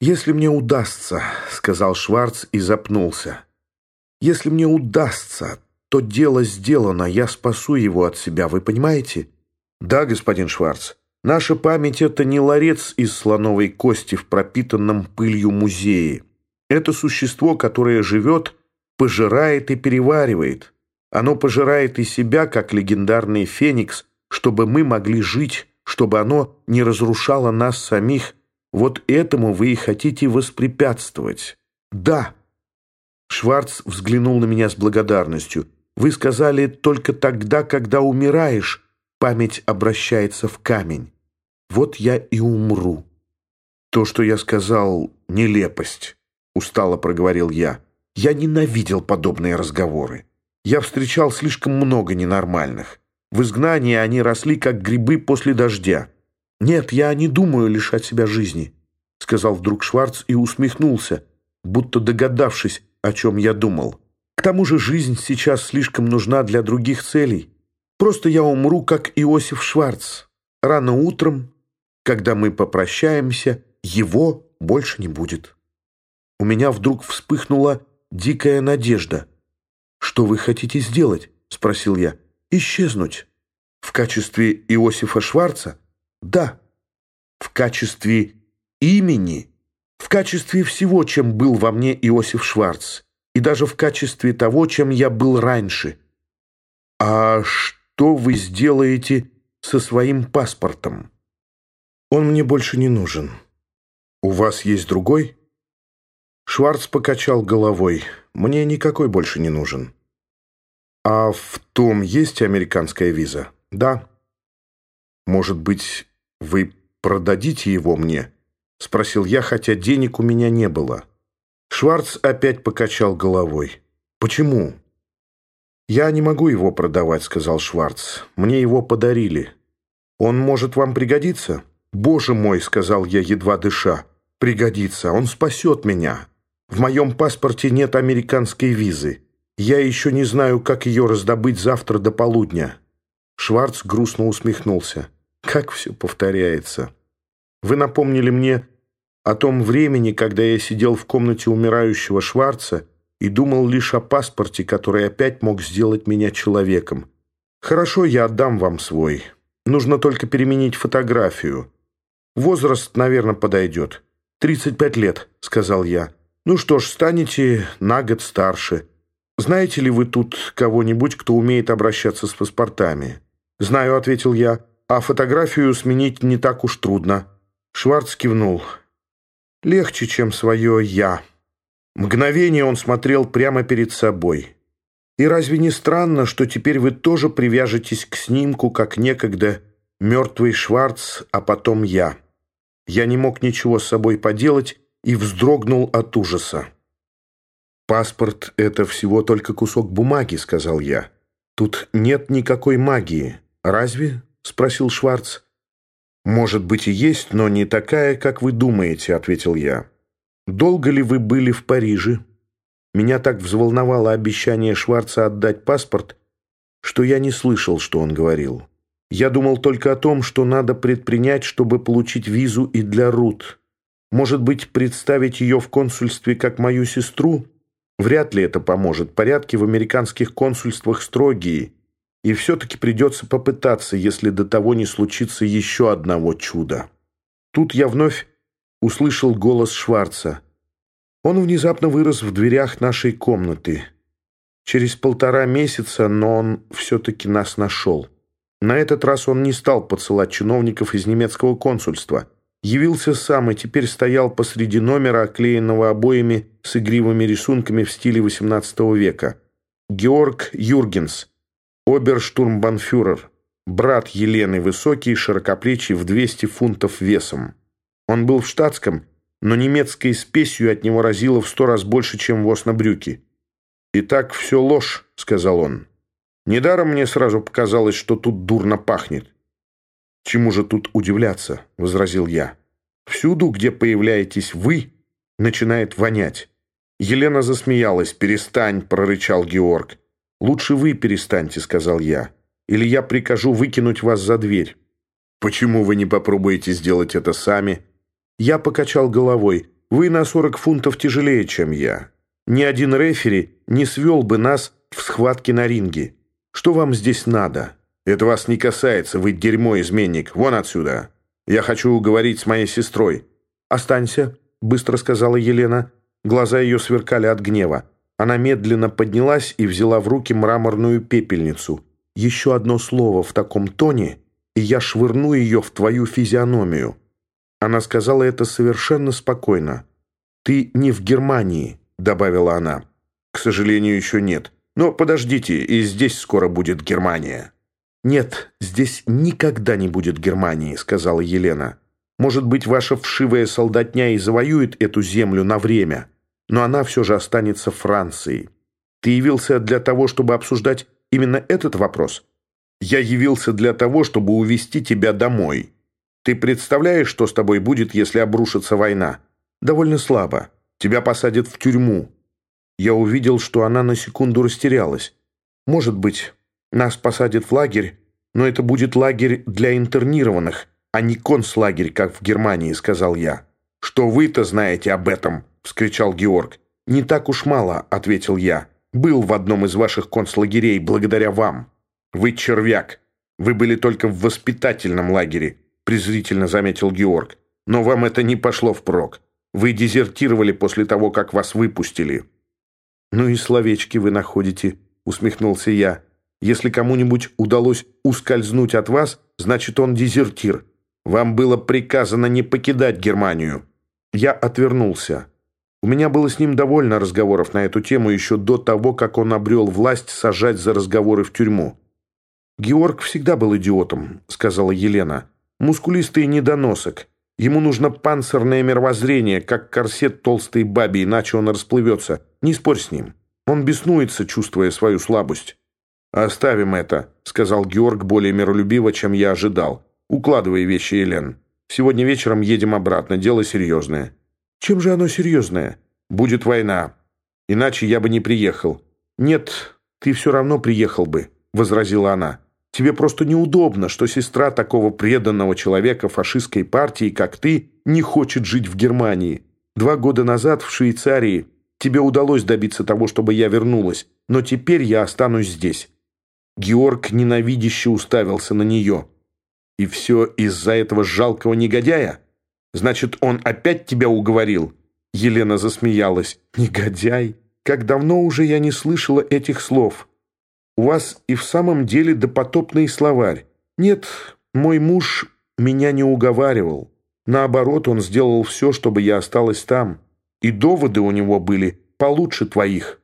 «Если мне удастся», — сказал Шварц и запнулся. «Если мне удастся, то дело сделано, я спасу его от себя, вы понимаете?» «Да, господин Шварц. Наша память — это не ларец из слоновой кости в пропитанном пылью музее. Это существо, которое живет, пожирает и переваривает. Оно пожирает и себя, как легендарный феникс, чтобы мы могли жить, чтобы оно не разрушало нас самих. Вот этому вы и хотите воспрепятствовать. Да. Шварц взглянул на меня с благодарностью. Вы сказали, только тогда, когда умираешь, память обращается в камень. Вот я и умру. То, что я сказал, нелепость, устало проговорил я. Я ненавидел подобные разговоры. Я встречал слишком много ненормальных. В изгнании они росли, как грибы после дождя. «Нет, я не думаю лишать себя жизни», — сказал вдруг Шварц и усмехнулся, будто догадавшись, о чем я думал. «К тому же жизнь сейчас слишком нужна для других целей. Просто я умру, как Иосиф Шварц. Рано утром, когда мы попрощаемся, его больше не будет». У меня вдруг вспыхнула дикая надежда. «Что вы хотите сделать?» — спросил я. «Исчезнуть». «В качестве Иосифа Шварца?» «Да». «В качестве имени?» «В качестве всего, чем был во мне Иосиф Шварц. И даже в качестве того, чем я был раньше». «А что вы сделаете со своим паспортом?» «Он мне больше не нужен». «У вас есть другой?» Шварц покачал головой. «Мне никакой больше не нужен». «А в том есть американская виза?» «Да». «Может быть, вы продадите его мне?» — спросил я, хотя денег у меня не было. Шварц опять покачал головой. «Почему?» «Я не могу его продавать», — сказал Шварц. «Мне его подарили. Он может вам пригодиться?» «Боже мой», — сказал я, едва дыша. «Пригодится. Он спасет меня. В моем паспорте нет американской визы. Я еще не знаю, как ее раздобыть завтра до полудня». Шварц грустно усмехнулся. «Как все повторяется. Вы напомнили мне о том времени, когда я сидел в комнате умирающего Шварца и думал лишь о паспорте, который опять мог сделать меня человеком. Хорошо, я отдам вам свой. Нужно только переменить фотографию. Возраст, наверное, подойдет. «Тридцать пять лет», — сказал я. Ну что ж, станете на год старше. Знаете ли вы тут кого-нибудь, кто умеет обращаться с паспортами? Знаю, ответил я. А фотографию сменить не так уж трудно. Шварц кивнул. Легче, чем свое «я». Мгновение он смотрел прямо перед собой. И разве не странно, что теперь вы тоже привяжетесь к снимку, как некогда мертвый Шварц, а потом я? Я не мог ничего с собой поделать, и вздрогнул от ужаса. «Паспорт — это всего только кусок бумаги», — сказал я. «Тут нет никакой магии. Разве?» — спросил Шварц. «Может быть и есть, но не такая, как вы думаете», — ответил я. «Долго ли вы были в Париже?» Меня так взволновало обещание Шварца отдать паспорт, что я не слышал, что он говорил. Я думал только о том, что надо предпринять, чтобы получить визу и для Рут. Может быть, представить ее в консульстве как мою сестру? Вряд ли это поможет. Порядки в американских консульствах строгие. И все-таки придется попытаться, если до того не случится еще одного чуда. Тут я вновь услышал голос Шварца. Он внезапно вырос в дверях нашей комнаты. Через полтора месяца, но он все-таки нас нашел. На этот раз он не стал посылать чиновников из немецкого консульства – явился сам и теперь стоял посреди номера, оклеенного обоями с игривыми рисунками в стиле XVIII века. Георг Юргенс, оберштурмбанфюрер, брат Елены, высокий, широкоплечий, в 200 фунтов весом. Он был в штатском, но немецкой спесью от него разило в сто раз больше, чем в оснобрюки. «Итак, все ложь», — сказал он. «Недаром мне сразу показалось, что тут дурно пахнет». «Чему же тут удивляться?» — возразил я. «Всюду, где появляетесь вы, начинает вонять». Елена засмеялась. «Перестань», — прорычал Георг. «Лучше вы перестаньте», — сказал я. «Или я прикажу выкинуть вас за дверь». «Почему вы не попробуете сделать это сами?» Я покачал головой. Вы на 40 фунтов тяжелее, чем я. Ни один рефери не свел бы нас в схватке на ринге. Что вам здесь надо? Это вас не касается, вы дерьмо-изменник. Вон отсюда. Я хочу уговорить с моей сестрой. Останься, быстро сказала Елена. Глаза ее сверкали от гнева. Она медленно поднялась и взяла в руки мраморную пепельницу. Еще одно слово в таком тоне, и я швырну ее в твою физиономию. Она сказала это совершенно спокойно. «Ты не в Германии», — добавила она. «К сожалению, еще нет. Но подождите, и здесь скоро будет Германия». «Нет, здесь никогда не будет Германии», — сказала Елена. «Может быть, ваша вшивая солдатня и завоюет эту землю на время, но она все же останется Францией. Ты явился для того, чтобы обсуждать именно этот вопрос?» «Я явился для того, чтобы увести тебя домой. Ты представляешь, что с тобой будет, если обрушится война? Довольно слабо. Тебя посадят в тюрьму». Я увидел, что она на секунду растерялась. «Может быть, нас посадят в лагерь, но это будет лагерь для интернированных, а не концлагерь, как в Германии», — сказал я. «Что вы-то знаете об этом?» — вскричал Георг. «Не так уж мало», — ответил я. «Был в одном из ваших концлагерей благодаря вам. Вы червяк. Вы были только в воспитательном лагере», — презрительно заметил Георг. «Но вам это не пошло впрок. Вы дезертировали после того, как вас выпустили». «Ну и словечки вы находите», — усмехнулся я. Если кому-нибудь удалось ускользнуть от вас, значит, он дезертир. Вам было приказано не покидать Германию». Я отвернулся. У меня было с ним довольно разговоров на эту тему еще до того, как он обрел власть сажать за разговоры в тюрьму. «Георг всегда был идиотом», — сказала Елена. «Мускулистый недоносок. Ему нужно панцирное мировоззрение, как корсет толстой бабе, иначе он расплывется. Не спорь с ним. Он беснуется, чувствуя свою слабость». «Оставим это», — сказал Георг более миролюбиво, чем я ожидал. «Укладывай вещи, Елен. Сегодня вечером едем обратно. Дело серьезное». «Чем же оно серьезное?» «Будет война. Иначе я бы не приехал». «Нет, ты все равно приехал бы», — возразила она. «Тебе просто неудобно, что сестра такого преданного человека фашистской партии, как ты, не хочет жить в Германии. Два года назад в Швейцарии тебе удалось добиться того, чтобы я вернулась, но теперь я останусь здесь. Георг ненавидяще уставился на нее. «И все из-за этого жалкого негодяя? Значит, он опять тебя уговорил?» Елена засмеялась. «Негодяй! Как давно уже я не слышала этих слов! У вас и в самом деле допотопный словарь. Нет, мой муж меня не уговаривал. Наоборот, он сделал все, чтобы я осталась там. И доводы у него были получше твоих».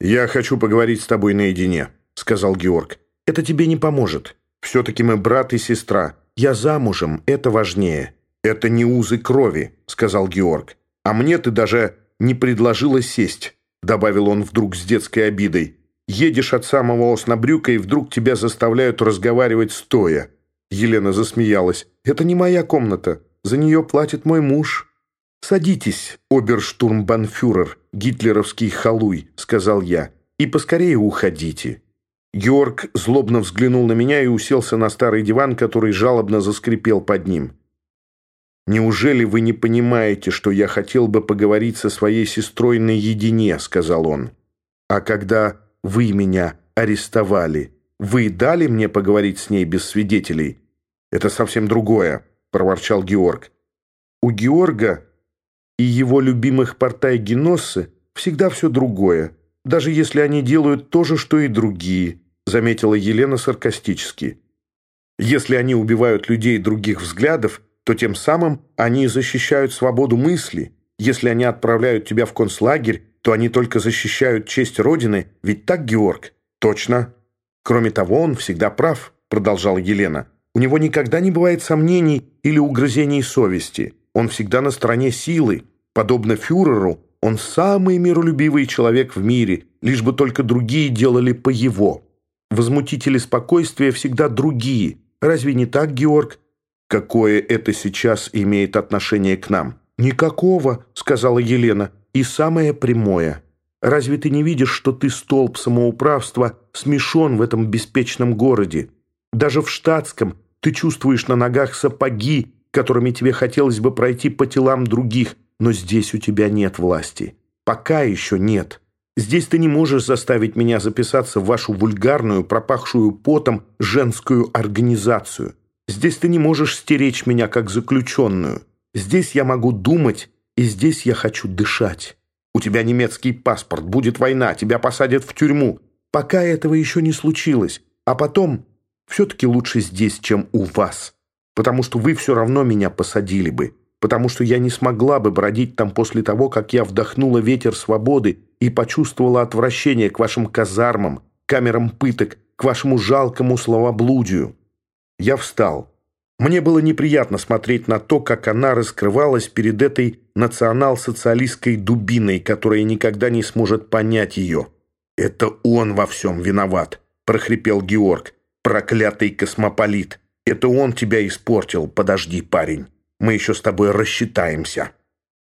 «Я хочу поговорить с тобой наедине», сказал Георг. «Это тебе не поможет. Все-таки мы брат и сестра. Я замужем, это важнее». «Это не узы крови», — сказал Георг. «А мне ты даже не предложила сесть», — добавил он вдруг с детской обидой. «Едешь от самого Оснабрюка, и вдруг тебя заставляют разговаривать стоя». Елена засмеялась. «Это не моя комната. За нее платит мой муж». «Садитесь, оберштурмбанфюрер, гитлеровский халуй», — сказал я, — «и поскорее уходите». Георг злобно взглянул на меня и уселся на старый диван, который жалобно заскрипел под ним. «Неужели вы не понимаете, что я хотел бы поговорить со своей сестрой наедине?» — сказал он. «А когда вы меня арестовали, вы дали мне поговорить с ней без свидетелей?» «Это совсем другое», — проворчал Георг. «У Георга и его любимых портай Геноссы всегда все другое даже если они делают то же, что и другие», заметила Елена саркастически. «Если они убивают людей других взглядов, то тем самым они защищают свободу мысли. Если они отправляют тебя в концлагерь, то они только защищают честь Родины. Ведь так, Георг?» «Точно. Кроме того, он всегда прав», продолжала Елена. «У него никогда не бывает сомнений или угрызений совести. Он всегда на стороне силы. Подобно фюреру, он самый миролюбивый человек в мире, лишь бы только другие делали по его. Возмутители спокойствия всегда другие. Разве не так, Георг? Какое это сейчас имеет отношение к нам? Никакого, сказала Елена, и самое прямое. Разве ты не видишь, что ты столб самоуправства смешон в этом беспечном городе? Даже в штатском ты чувствуешь на ногах сапоги, которыми тебе хотелось бы пройти по телам других – но здесь у тебя нет власти. Пока еще нет. Здесь ты не можешь заставить меня записаться в вашу вульгарную, пропахшую потом женскую организацию. Здесь ты не можешь стеречь меня как заключенную. Здесь я могу думать, и здесь я хочу дышать. У тебя немецкий паспорт, будет война, тебя посадят в тюрьму. Пока этого еще не случилось. А потом все-таки лучше здесь, чем у вас. Потому что вы все равно меня посадили бы. Потому что я не смогла бы бродить там после того, как я вдохнула ветер свободы и почувствовала отвращение к вашим казармам, камерам пыток, к вашему жалкому словоблудию. Я встал. Мне было неприятно смотреть на то, как она раскрывалась перед этой национал-социалистской дубиной, которая никогда не сможет понять ее. «Это он во всем виноват», — прохрипел Георг. «Проклятый космополит! Это он тебя испортил. Подожди, парень, мы еще с тобой рассчитаемся».